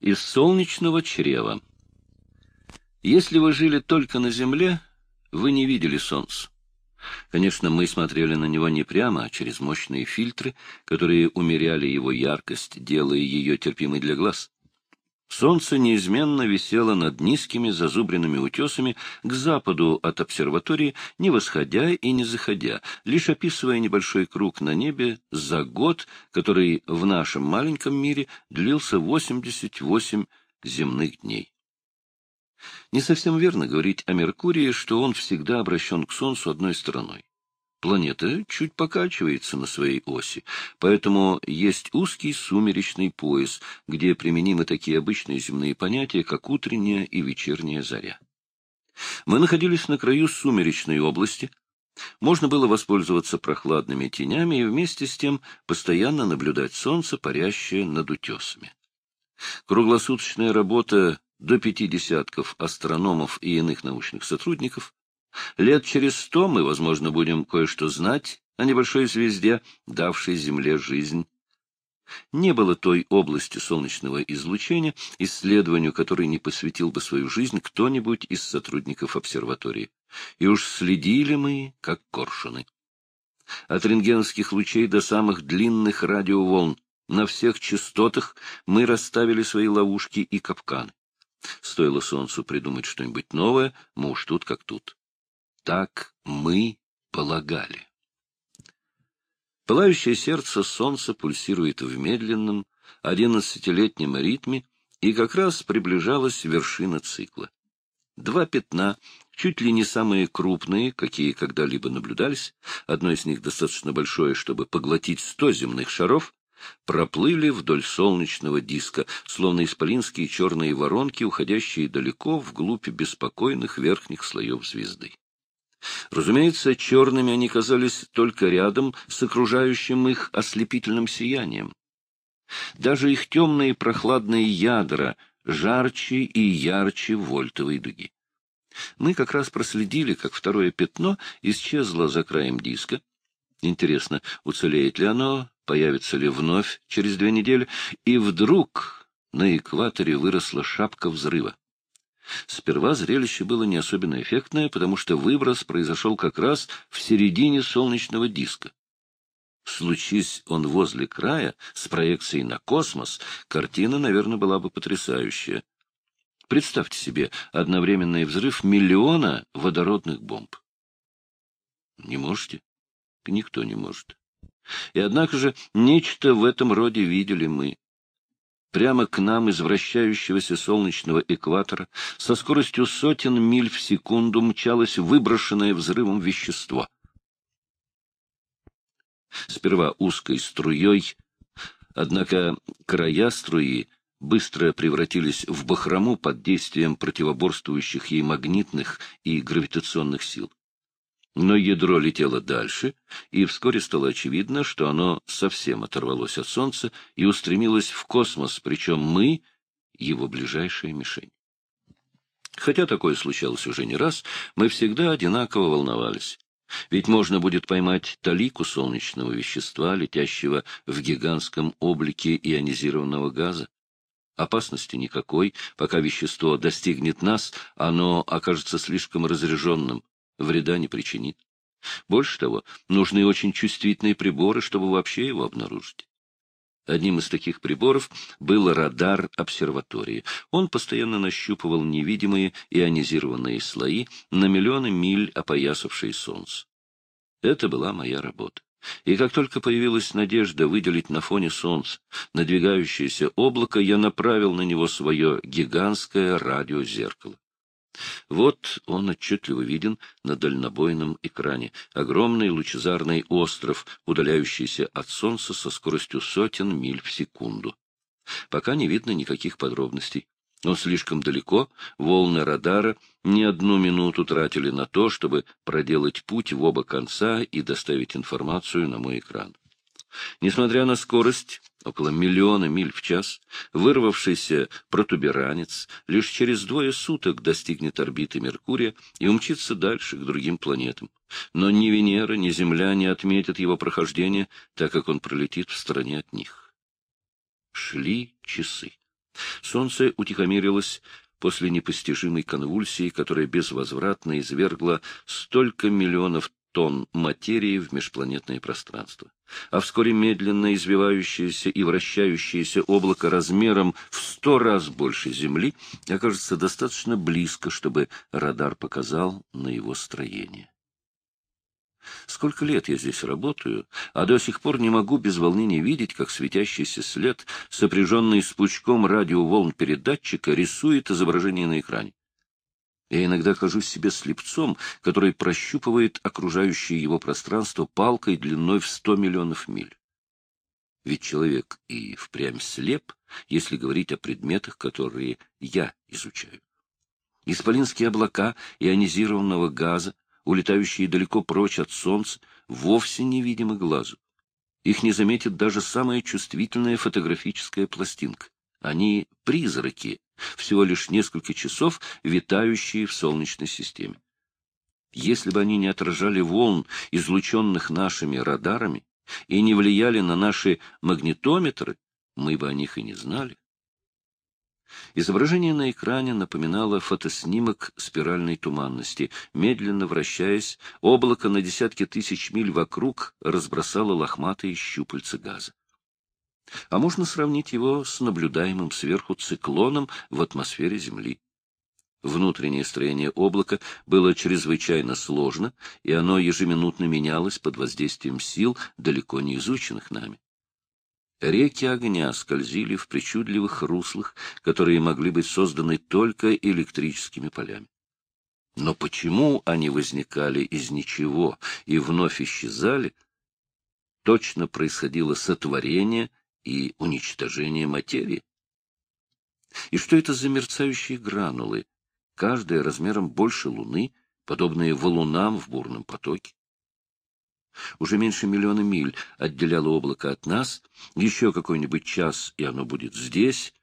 Из солнечного чрева. Если вы жили только на Земле, вы не видели Солнце. Конечно, мы смотрели на него не прямо, а через мощные фильтры, которые умеряли его яркость, делая ее терпимой для глаз. Солнце неизменно висело над низкими зазубренными утесами к западу от обсерватории, не восходя и не заходя, лишь описывая небольшой круг на небе за год, который в нашем маленьком мире длился 88 земных дней. Не совсем верно говорить о Меркурии, что он всегда обращен к Солнцу одной стороной. Планета чуть покачивается на своей оси, поэтому есть узкий сумеречный пояс, где применимы такие обычные земные понятия, как утренняя и вечерняя заря. Мы находились на краю сумеречной области. Можно было воспользоваться прохладными тенями и вместе с тем постоянно наблюдать солнце, парящее над утесами. Круглосуточная работа до пяти десятков астрономов и иных научных сотрудников. Лет через сто мы, возможно, будем кое-что знать о небольшой звезде, давшей Земле жизнь. Не было той области солнечного излучения, исследованию которой не посвятил бы свою жизнь кто-нибудь из сотрудников обсерватории. И уж следили мы, как коршуны. От рентгеновских лучей до самых длинных радиоволн на всех частотах мы расставили свои ловушки и капканы. Стоило солнцу придумать что-нибудь новое, мы уж тут как тут. Так мы полагали. Пылающее сердце солнца пульсирует в медленном, одиннадцатилетнем ритме, и как раз приближалась вершина цикла. Два пятна, чуть ли не самые крупные, какие когда-либо наблюдались, одно из них достаточно большое, чтобы поглотить сто земных шаров, проплыли вдоль солнечного диска, словно исполинские черные воронки, уходящие далеко вглубь беспокойных верхних слоев звезды. Разумеется, черными они казались только рядом с окружающим их ослепительным сиянием. Даже их темные прохладные ядра жарче и ярче вольтовой дуги. Мы как раз проследили, как второе пятно исчезло за краем диска. Интересно, уцелеет ли оно появится ли вновь через две недели, и вдруг на экваторе выросла шапка взрыва. Сперва зрелище было не особенно эффектное, потому что выброс произошел как раз в середине солнечного диска. Случись он возле края, с проекцией на космос, картина, наверное, была бы потрясающая. Представьте себе одновременный взрыв миллиона водородных бомб. Не можете? Никто не может. И однако же нечто в этом роде видели мы. Прямо к нам из вращающегося солнечного экватора со скоростью сотен миль в секунду мчалось выброшенное взрывом вещество. Сперва узкой струей, однако края струи быстро превратились в бахрому под действием противоборствующих ей магнитных и гравитационных сил. Но ядро летело дальше, и вскоре стало очевидно, что оно совсем оторвалось от Солнца и устремилось в космос, причем мы — его ближайшая мишень. Хотя такое случалось уже не раз, мы всегда одинаково волновались. Ведь можно будет поймать талику солнечного вещества, летящего в гигантском облике ионизированного газа. Опасности никакой, пока вещество достигнет нас, оно окажется слишком разряженным вреда не причинит. Больше того, нужны очень чувствительные приборы, чтобы вообще его обнаружить. Одним из таких приборов был радар обсерватории. Он постоянно нащупывал невидимые ионизированные слои на миллионы миль опоясавшие Солнце. Это была моя работа. И как только появилась надежда выделить на фоне Солнца надвигающееся облако, я направил на него свое гигантское радиозеркало. Вот он отчетливо виден на дальнобойном экране. Огромный лучезарный остров, удаляющийся от Солнца со скоростью сотен миль в секунду. Пока не видно никаких подробностей. Он слишком далеко, волны радара не одну минуту тратили на то, чтобы проделать путь в оба конца и доставить информацию на мой экран. Несмотря на скорость, около миллиона миль в час, вырвавшийся протуберанец лишь через двое суток достигнет орбиты Меркурия и умчится дальше к другим планетам. Но ни Венера, ни Земля не отметят его прохождение, так как он пролетит в стороне от них. Шли часы. Солнце утихомирилось после непостижимой конвульсии, которая безвозвратно извергла столько миллионов тонн материи в межпланетное пространство. А вскоре медленно извивающееся и вращающееся облако размером в сто раз больше Земли окажется достаточно близко, чтобы радар показал на его строение. Сколько лет я здесь работаю, а до сих пор не могу без волнения видеть, как светящийся след, сопряженный с пучком радиоволн передатчика, рисует изображение на экране. Я иногда кажусь себе слепцом, который прощупывает окружающее его пространство палкой длиной в сто миллионов миль. Ведь человек и впрямь слеп, если говорить о предметах, которые я изучаю. Исполинские облака ионизированного газа, улетающие далеко прочь от Солнца, вовсе невидимы глазу. Их не заметит даже самая чувствительная фотографическая пластинка. Они — призраки, всего лишь несколько часов витающие в Солнечной системе. Если бы они не отражали волн, излученных нашими радарами, и не влияли на наши магнитометры, мы бы о них и не знали. Изображение на экране напоминало фотоснимок спиральной туманности. Медленно вращаясь, облако на десятки тысяч миль вокруг разбросало лохматые щупальца газа а можно сравнить его с наблюдаемым сверху циклоном в атмосфере Земли. Внутреннее строение облака было чрезвычайно сложно, и оно ежеминутно менялось под воздействием сил, далеко не изученных нами. Реки огня скользили в причудливых руслах, которые могли быть созданы только электрическими полями. Но почему они возникали из ничего и вновь исчезали, точно происходило сотворение и уничтожение материи. И что это за мерцающие гранулы, каждая размером больше Луны, подобные валунам в бурном потоке? Уже меньше миллиона миль отделяло облако от нас, еще какой-нибудь час, и оно будет здесь.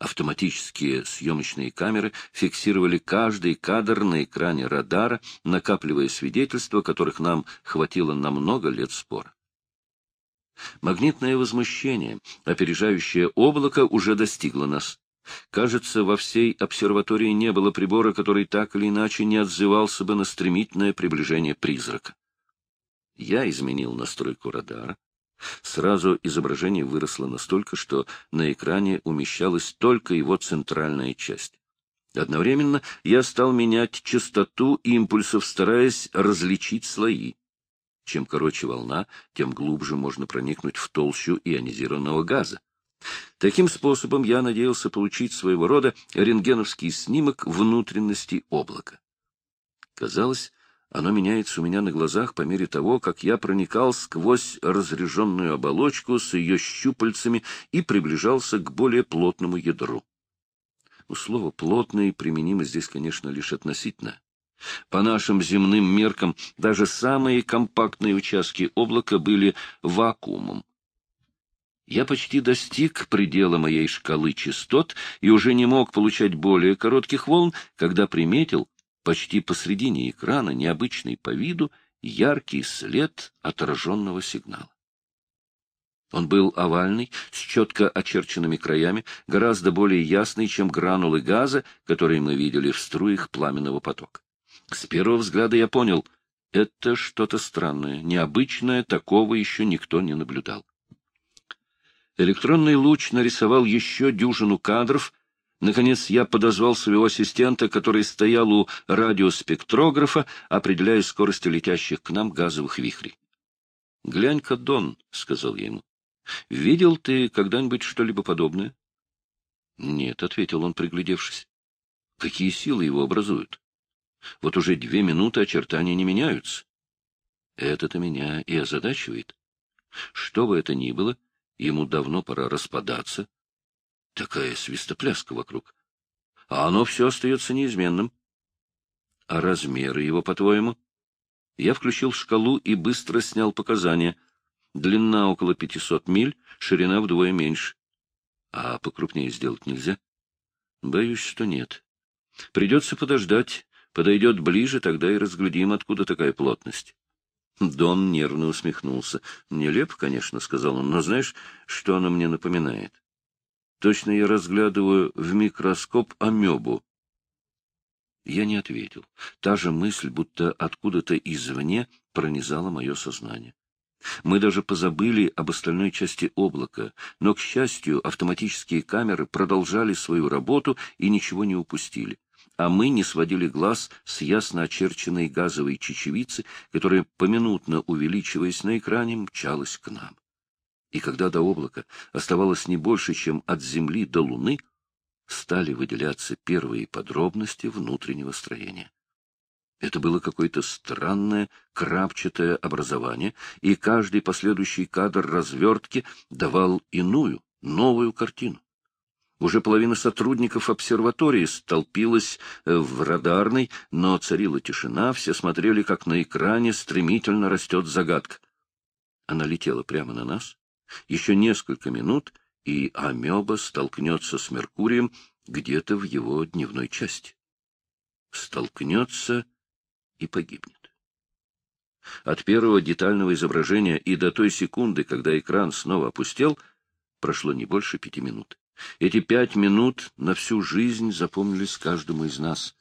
Автоматические съемочные камеры фиксировали каждый кадр на экране радара, накапливая свидетельства, которых нам хватило на много лет спора. Магнитное возмущение, опережающее облако, уже достигло нас. Кажется, во всей обсерватории не было прибора, который так или иначе не отзывался бы на стремительное приближение призрака. Я изменил настройку радара. Сразу изображение выросло настолько, что на экране умещалась только его центральная часть. Одновременно я стал менять частоту импульсов, стараясь различить слои. Чем короче волна, тем глубже можно проникнуть в толщу ионизированного газа. Таким способом я надеялся получить своего рода рентгеновский снимок внутренности облака. Казалось, оно меняется у меня на глазах по мере того, как я проникал сквозь разряженную оболочку с ее щупальцами и приближался к более плотному ядру. У слова «плотный» применимо здесь, конечно, лишь относительно. По нашим земным меркам даже самые компактные участки облака были вакуумом. Я почти достиг предела моей шкалы частот и уже не мог получать более коротких волн, когда приметил почти посредине экрана, необычный по виду, яркий след отраженного сигнала. Он был овальный, с четко очерченными краями, гораздо более ясный, чем гранулы газа, которые мы видели в струях пламенного потока. С первого взгляда я понял, это что-то странное, необычное, такого еще никто не наблюдал. Электронный луч нарисовал еще дюжину кадров. Наконец я подозвал своего ассистента, который стоял у радиоспектрографа, определяя скорость летящих к нам газовых вихрей. — Глянь-ка, Дон, — сказал я ему, — видел ты когда-нибудь что-либо подобное? — Нет, — ответил он, приглядевшись. — Какие силы его образуют? Вот уже две минуты очертания не меняются. Это-то меня и озадачивает. Что бы это ни было, ему давно пора распадаться. Такая свистопляска вокруг. А оно все остается неизменным. А размеры его, по-твоему? Я включил шкалу и быстро снял показания. Длина около пятисот миль, ширина вдвое меньше. А покрупнее сделать нельзя? Боюсь, что нет. Придется подождать, Подойдет ближе, тогда и разглядим, откуда такая плотность. Дон нервно усмехнулся. — Нелепо, конечно, — сказал он, — но знаешь, что оно мне напоминает? Точно я разглядываю в микроскоп амебу. Я не ответил. Та же мысль, будто откуда-то извне, пронизала мое сознание. Мы даже позабыли об остальной части облака, но, к счастью, автоматические камеры продолжали свою работу и ничего не упустили. А мы не сводили глаз с ясно очерченной газовой чечевицы, которая, поминутно увеличиваясь на экране, мчалась к нам. И когда до облака оставалось не больше, чем от Земли до Луны, стали выделяться первые подробности внутреннего строения. Это было какое-то странное крапчатое образование, и каждый последующий кадр развертки давал иную, новую картину. Уже половина сотрудников обсерватории столпилась э, в радарной, но царила тишина, все смотрели, как на экране стремительно растет загадка. Она летела прямо на нас. Еще несколько минут, и амеба столкнется с Меркурием где-то в его дневной части. Столкнется и погибнет. От первого детального изображения и до той секунды, когда экран снова опустел, прошло не больше пяти минут. Эти пять минут на всю жизнь запомнились каждому из нас.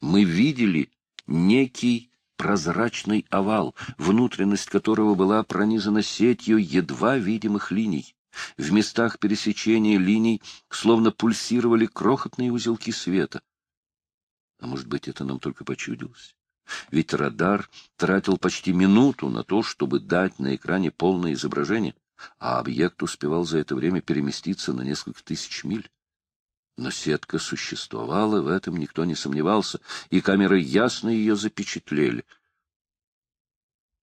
Мы видели некий прозрачный овал, внутренность которого была пронизана сетью едва видимых линий. В местах пересечения линий словно пульсировали крохотные узелки света. А может быть, это нам только почудилось? Ведь радар тратил почти минуту на то, чтобы дать на экране полное изображение, а объект успевал за это время переместиться на несколько тысяч миль. Но сетка существовала, в этом никто не сомневался, и камеры ясно ее запечатлели.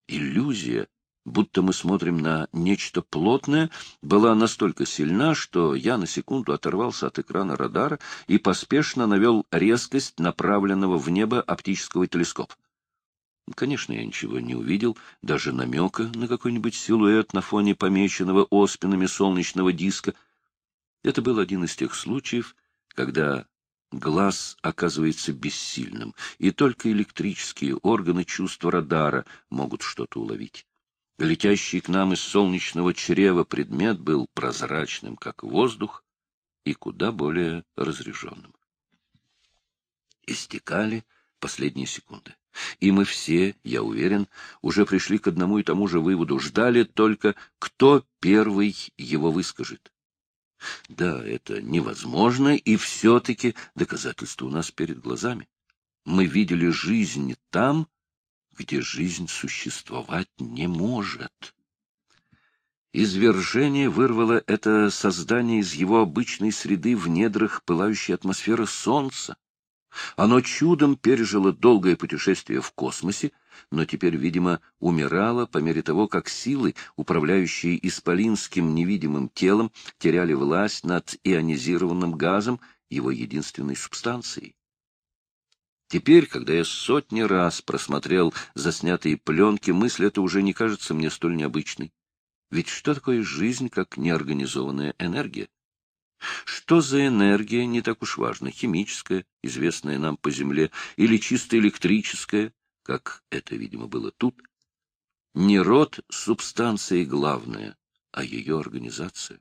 Иллюзия, будто мы смотрим на нечто плотное, была настолько сильна, что я на секунду оторвался от экрана радара и поспешно навел резкость направленного в небо оптического телескопа. Конечно, я ничего не увидел, даже намека на какой-нибудь силуэт на фоне помеченного оспинами солнечного диска. Это был один из тех случаев, когда глаз оказывается бессильным, и только электрические органы чувства радара могут что-то уловить. Летящий к нам из солнечного чрева предмет был прозрачным, как воздух, и куда более разряженным. Истекали последние секунды. И мы все, я уверен, уже пришли к одному и тому же выводу, ждали только, кто первый его выскажет. Да, это невозможно, и все-таки доказательства у нас перед глазами. Мы видели жизнь там, где жизнь существовать не может. Извержение вырвало это создание из его обычной среды в недрах пылающей атмосферы Солнца. Оно чудом пережило долгое путешествие в космосе, но теперь, видимо, умирало по мере того, как силы, управляющие исполинским невидимым телом, теряли власть над ионизированным газом, его единственной субстанцией. Теперь, когда я сотни раз просмотрел заснятые пленки, мысль эта уже не кажется мне столь необычной. Ведь что такое жизнь, как неорганизованная энергия? Что за энергия, не так уж важно, химическая, известная нам по Земле, или чисто электрическая, как это, видимо, было тут. Не род субстанции главное, а ее организация.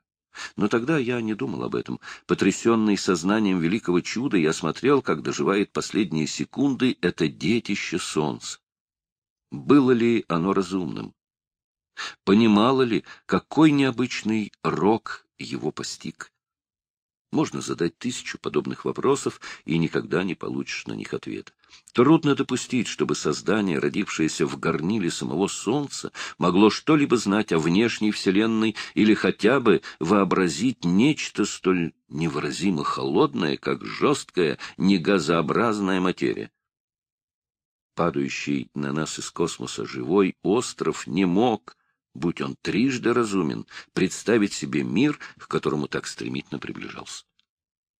Но тогда я не думал об этом. Потрясенный сознанием великого чуда, я смотрел, как доживает последние секунды это детище солнца. Было ли оно разумным? Понимало ли, какой необычный рок его постиг? Можно задать тысячу подобных вопросов, и никогда не получишь на них ответа. Трудно допустить, чтобы создание, родившееся в горниле самого Солнца, могло что-либо знать о внешней Вселенной или хотя бы вообразить нечто столь невыразимо холодное, как жесткая, негазообразная материя. Падающий на нас из космоса живой остров не мог будь он трижды разумен, представить себе мир, к которому так стремительно приближался.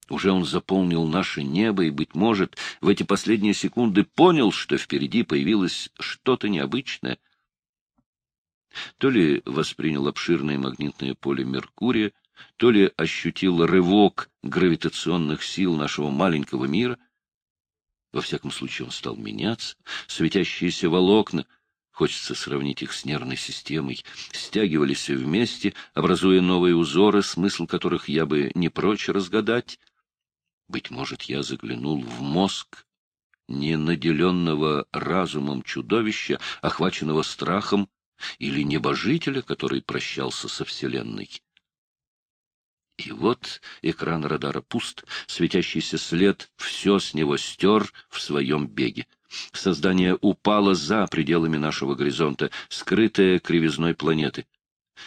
Уже он заполнил наше небо и, быть может, в эти последние секунды понял, что впереди появилось что-то необычное. То ли воспринял обширное магнитное поле Меркурия, то ли ощутил рывок гравитационных сил нашего маленького мира. Во всяком случае, он стал меняться, светящиеся волокна — хочется сравнить их с нервной системой, стягивались вместе, образуя новые узоры, смысл которых я бы не прочь разгадать. Быть может, я заглянул в мозг не наделенного разумом чудовища, охваченного страхом, или небожителя, который прощался со Вселенной. И вот экран радара пуст, светящийся след все с него стер в своем беге. Создание упало за пределами нашего горизонта, скрытое кривизной планеты.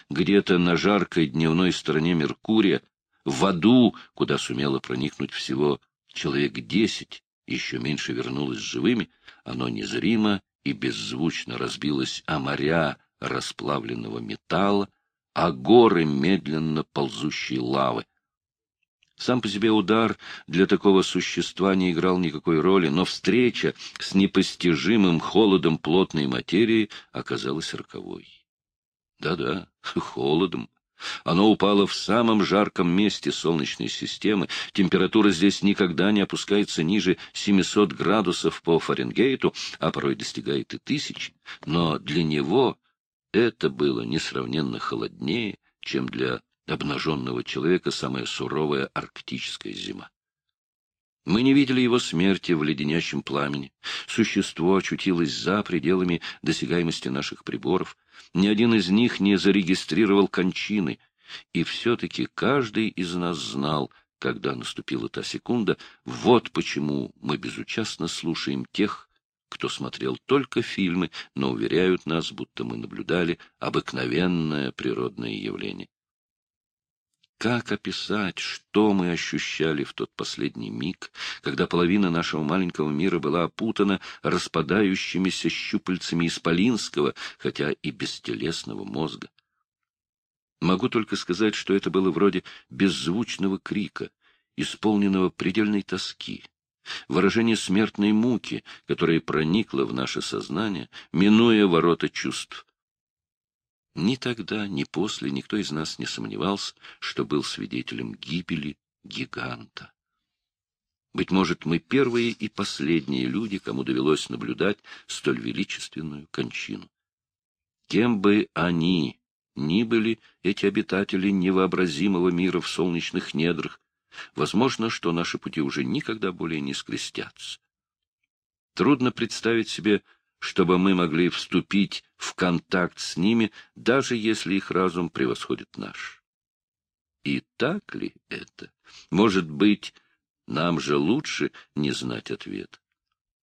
Где-то на жаркой дневной стороне Меркурия, в аду, куда сумело проникнуть всего человек десять, еще меньше вернулось живыми, оно незримо и беззвучно разбилось о моря расплавленного металла, а горы медленно ползущей лавы. Сам по себе удар для такого существа не играл никакой роли, но встреча с непостижимым холодом плотной материи оказалась роковой. Да-да, холодом. Оно упало в самом жарком месте Солнечной системы. Температура здесь никогда не опускается ниже 700 градусов по Фаренгейту, а порой достигает и тысяч. Но для него это было несравненно холоднее, чем для обнаженного человека самая суровая арктическая зима. Мы не видели его смерти в леденящем пламени. Существо очутилось за пределами досягаемости наших приборов. Ни один из них не зарегистрировал кончины. И все-таки каждый из нас знал, когда наступила та секунда, вот почему мы безучастно слушаем тех, кто смотрел только фильмы, но уверяют нас, будто мы наблюдали обыкновенное природное явление. Как описать, что мы ощущали в тот последний миг, когда половина нашего маленького мира была опутана распадающимися щупальцами исполинского, хотя и бестелесного мозга? Могу только сказать, что это было вроде беззвучного крика, исполненного предельной тоски, выражение смертной муки, которое проникло в наше сознание, минуя ворота чувств, ни тогда, ни после никто из нас не сомневался, что был свидетелем гибели гиганта. Быть может, мы первые и последние люди, кому довелось наблюдать столь величественную кончину. Кем бы они ни были, эти обитатели невообразимого мира в солнечных недрах, возможно, что наши пути уже никогда более не скрестятся. Трудно представить себе чтобы мы могли вступить в контакт с ними, даже если их разум превосходит наш. И так ли это? Может быть, нам же лучше не знать ответ.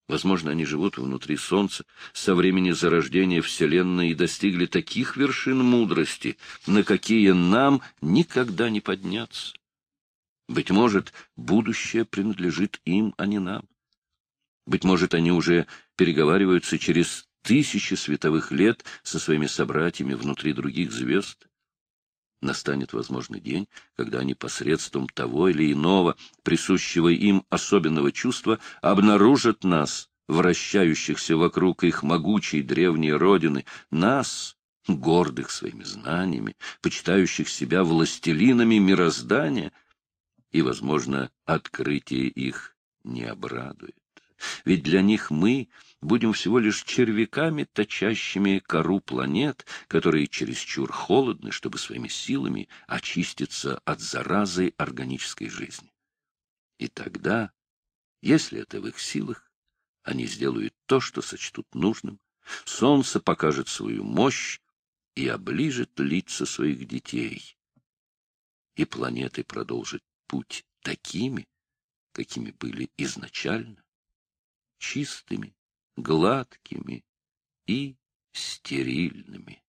Возможно, они живут внутри Солнца со времени зарождения Вселенной и достигли таких вершин мудрости, на какие нам никогда не подняться. Быть может, будущее принадлежит им, а не нам. Быть может, они уже переговариваются через тысячи световых лет со своими собратьями внутри других звезд. Настанет, возможный день, когда они посредством того или иного, присущего им особенного чувства, обнаружат нас, вращающихся вокруг их могучей древней родины, нас, гордых своими знаниями, почитающих себя властелинами мироздания, и, возможно, открытие их не обрадует ведь для них мы будем всего лишь червяками, точащими кору планет, которые чересчур холодны, чтобы своими силами очиститься от заразы органической жизни. И тогда, если это в их силах, они сделают то, что сочтут нужным, солнце покажет свою мощь и оближет лица своих детей. И планеты продолжат путь такими, какими были изначально чистыми, гладкими и стерильными.